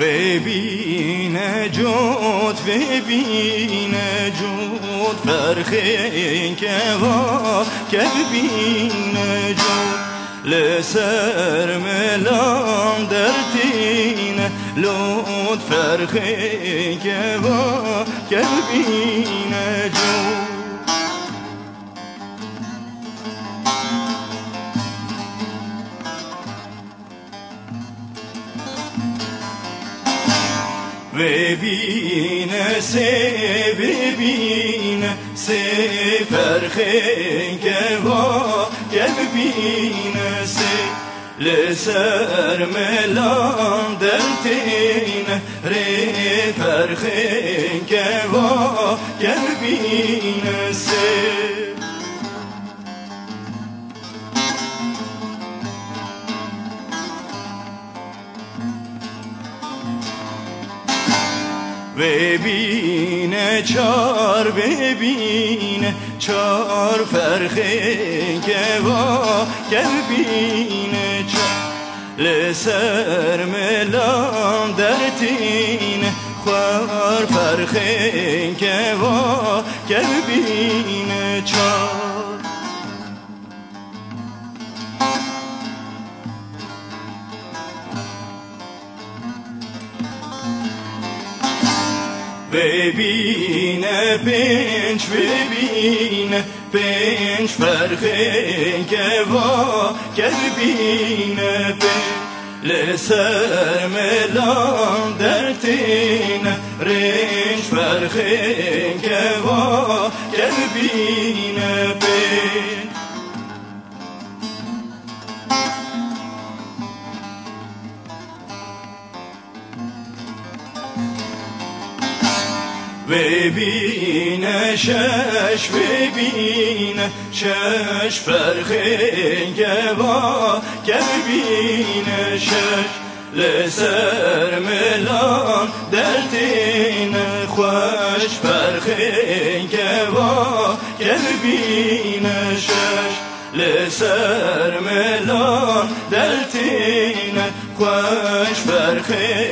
ببین جود ببین جود فرخی که با که ببین جود لسر ملام درتین لود فرخی که با که ببین جود ببین سه ببین سه فرخه که با که ببین سه لسر ملان دلتین ری فرخه که با که ببین سه ببین چار ببین چار فرخه که با که ببین چار لسر ملام درتین خوار فرخه که با که ببین چار ببین پنج ببین پنج فرخه که با که ببین لسر ملان درتین رنج فرخه که با که ببین پنج ببین شش ببین شش فرخه با که ببین شش لسر ملان دلتین خوش فرخه با که ببین شش لسر ملان دلتین خوش فرخه